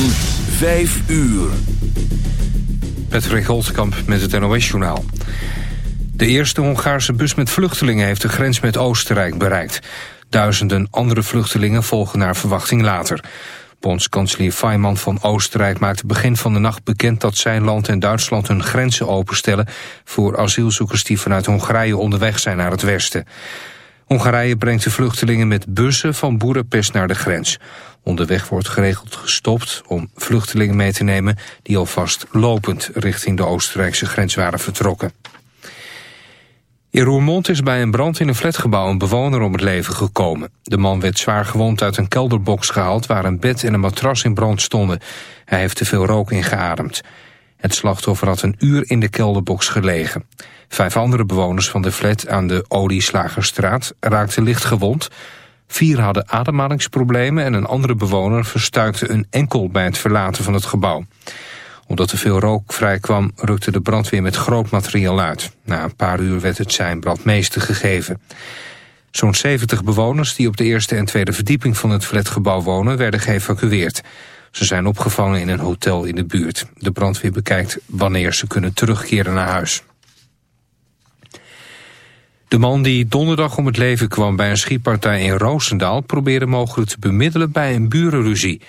van 5 uur. Patrick Holtkamp met het NOS-journaal. De eerste Hongaarse bus met vluchtelingen heeft de grens met Oostenrijk bereikt. Duizenden andere vluchtelingen volgen naar verwachting later. Bondskanselier Fayman van Oostenrijk maakte begin van de nacht bekend... dat zijn land en Duitsland hun grenzen openstellen... voor asielzoekers die vanuit Hongarije onderweg zijn naar het westen. Hongarije brengt de vluchtelingen met bussen van Boedapest naar de grens. Onderweg wordt geregeld gestopt om vluchtelingen mee te nemen... die alvast lopend richting de Oostenrijkse grens waren vertrokken. In Roermond is bij een brand in een flatgebouw een bewoner om het leven gekomen. De man werd zwaar gewond uit een kelderbox gehaald... waar een bed en een matras in brand stonden. Hij heeft te veel rook ingeademd. Het slachtoffer had een uur in de kelderbox gelegen. Vijf andere bewoners van de flat aan de Olieslagerstraat raakten licht gewond. Vier hadden ademhalingsproblemen en een andere bewoner verstuikte een enkel bij het verlaten van het gebouw. Omdat er veel rook vrijkwam, rukte de brandweer met groot materiaal uit. Na een paar uur werd het zijn brandmeester gegeven. Zo'n 70 bewoners die op de eerste en tweede verdieping van het flatgebouw wonen werden geëvacueerd. Ze zijn opgevangen in een hotel in de buurt. De brandweer bekijkt wanneer ze kunnen terugkeren naar huis. De man die donderdag om het leven kwam bij een schietpartij in Roosendaal... probeerde mogelijk te bemiddelen bij een burenruzie.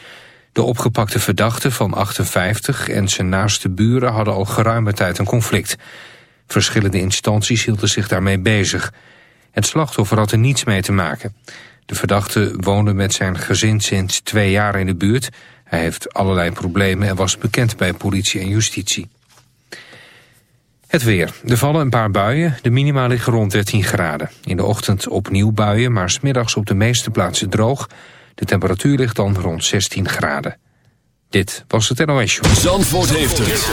De opgepakte verdachte van 58 en zijn naaste buren hadden al geruime tijd een conflict. Verschillende instanties hielden zich daarmee bezig. Het slachtoffer had er niets mee te maken. De verdachte woonde met zijn gezin sinds twee jaar in de buurt. Hij heeft allerlei problemen en was bekend bij politie en justitie. Het weer. Er vallen een paar buien. De minima liggen rond 13 graden. In de ochtend opnieuw buien, maar smiddags op de meeste plaatsen droog. De temperatuur ligt dan rond 16 graden. Dit was het NOS Show. Zandvoort heeft het.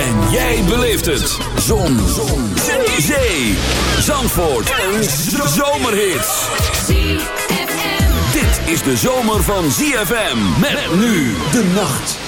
En jij beleeft het. Zon. Zon. Zee. Zee. Zandvoort. Een zomerhit. Dit is de zomer van ZFM. Met nu de nacht.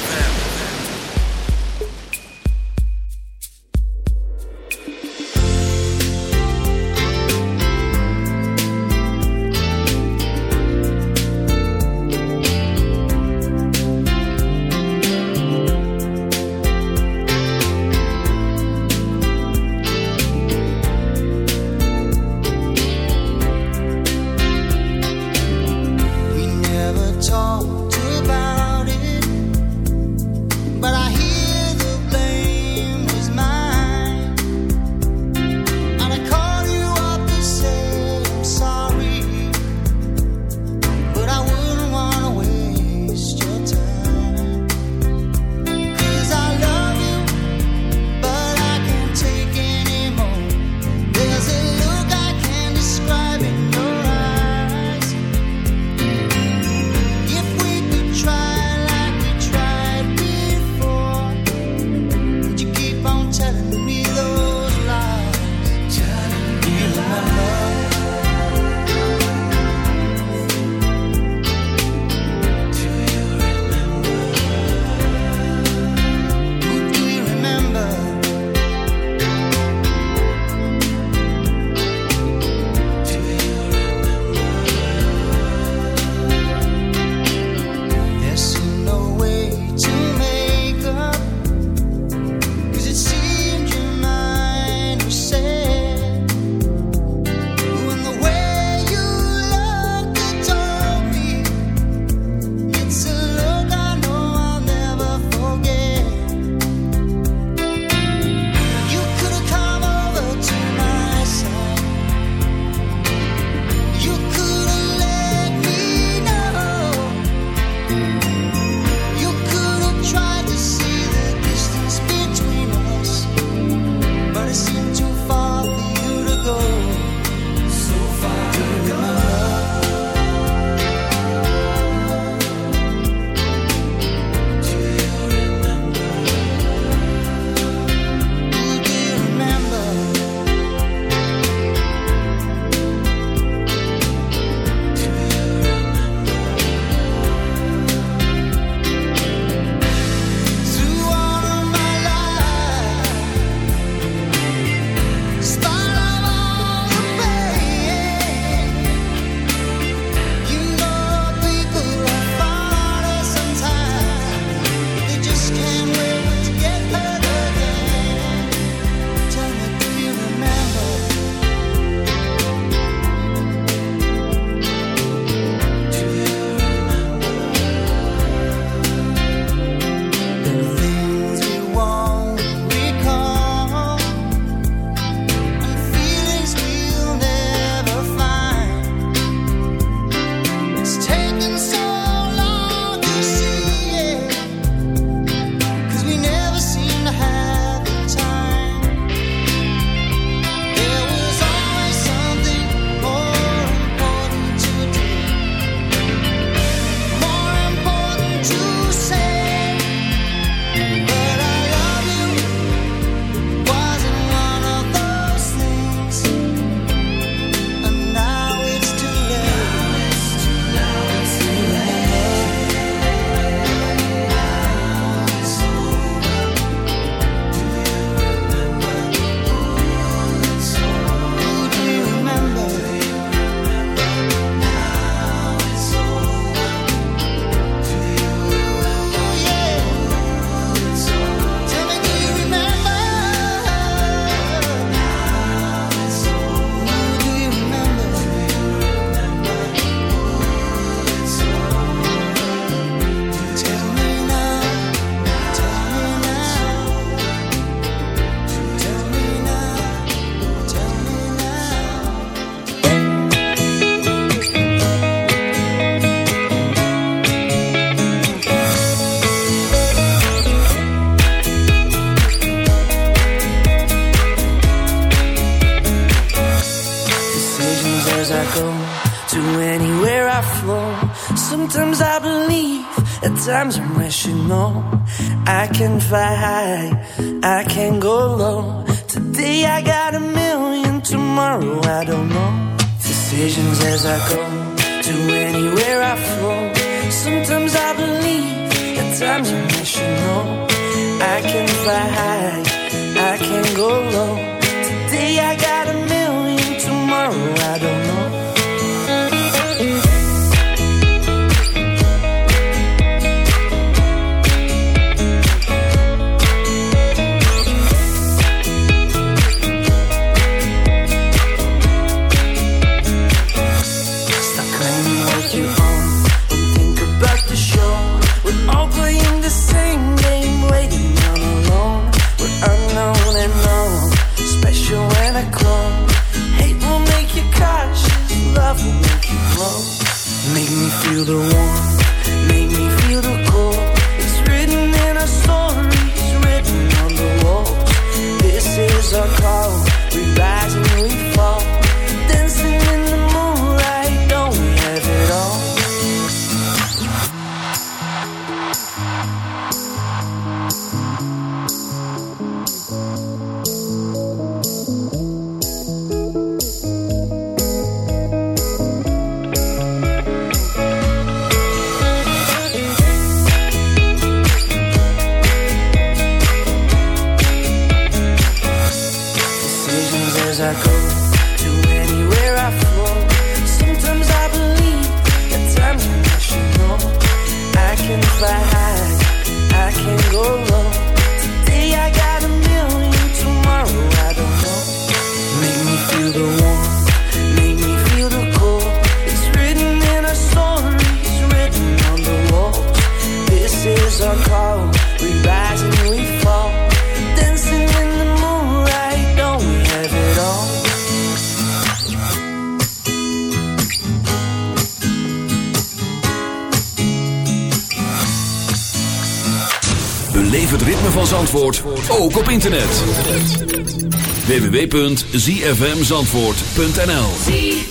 www.zfmzandvoort.nl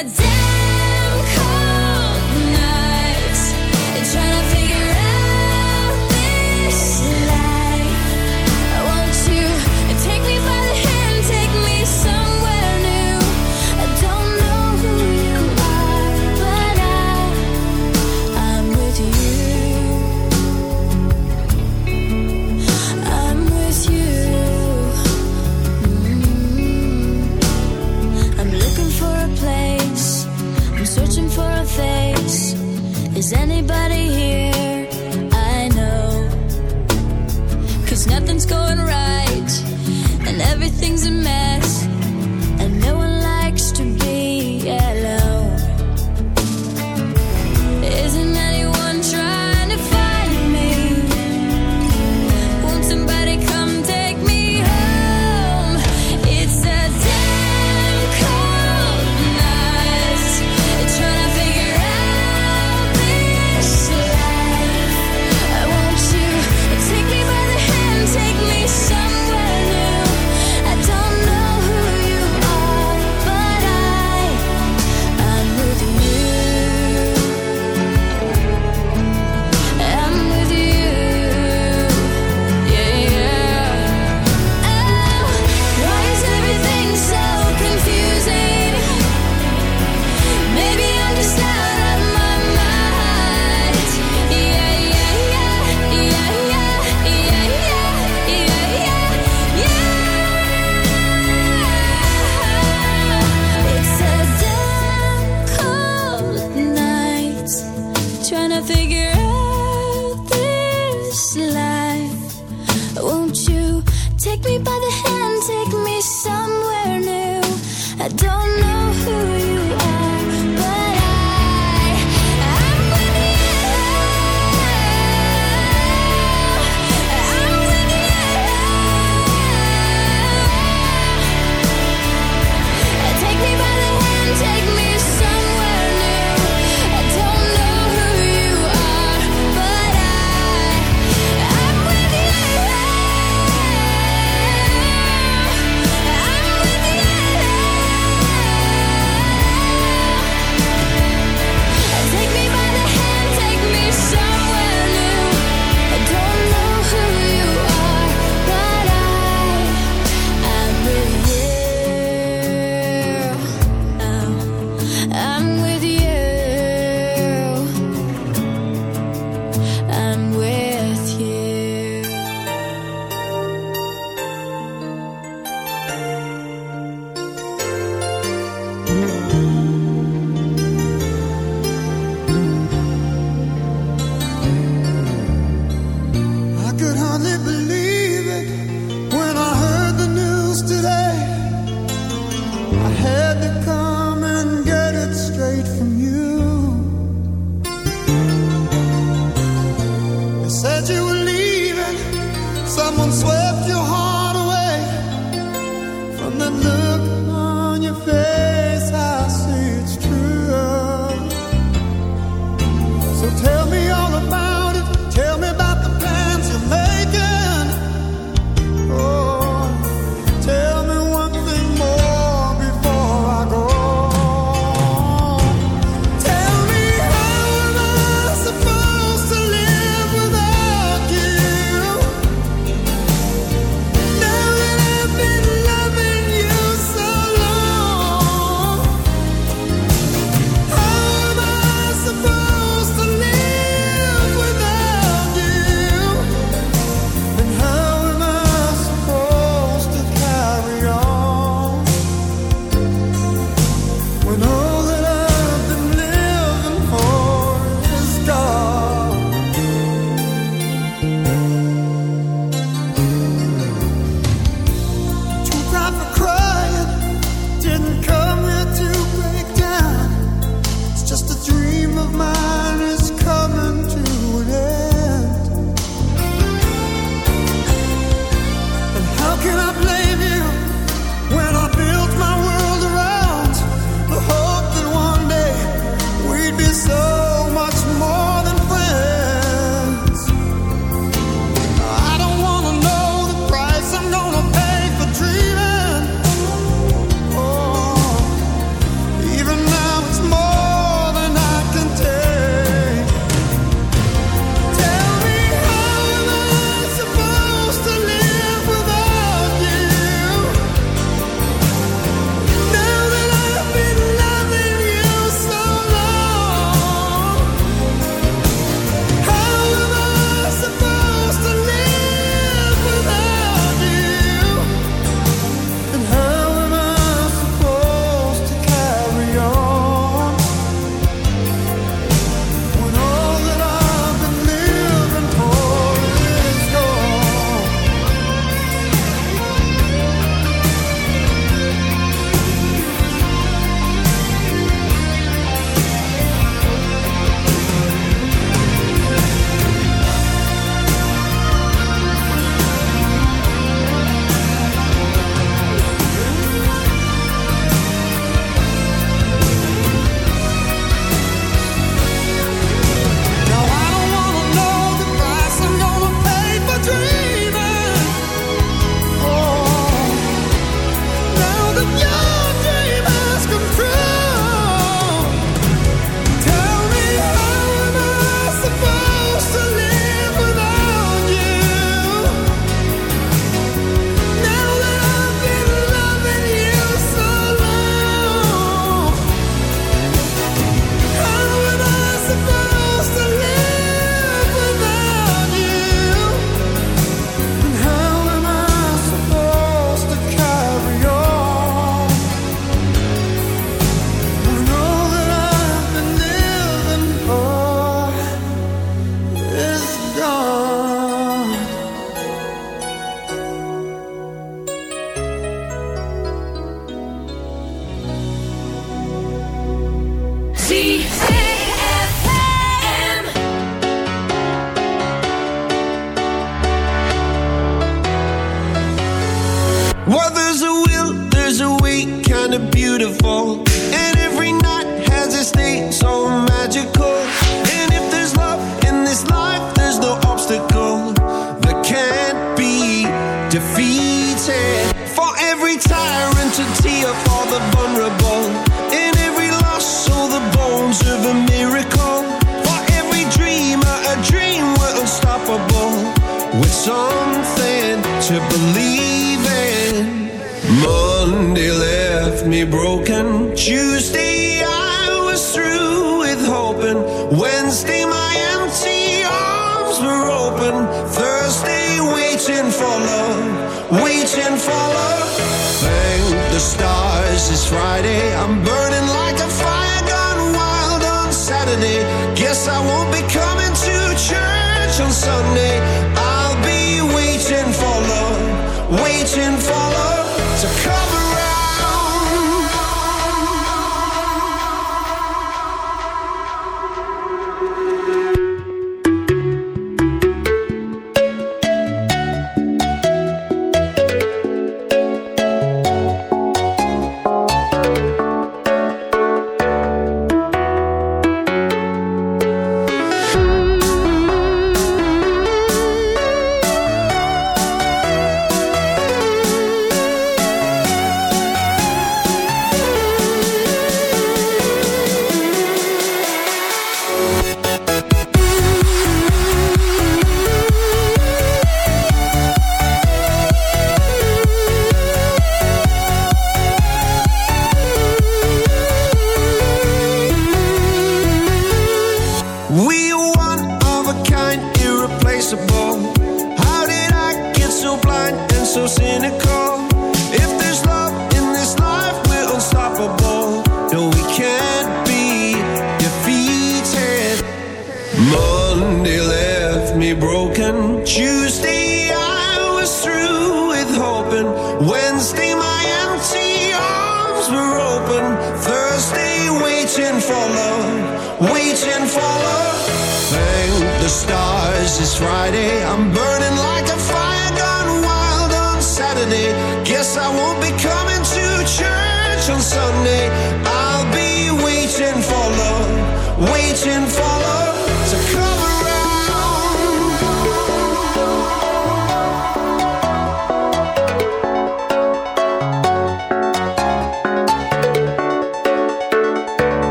anybody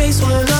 face when I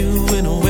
you in a way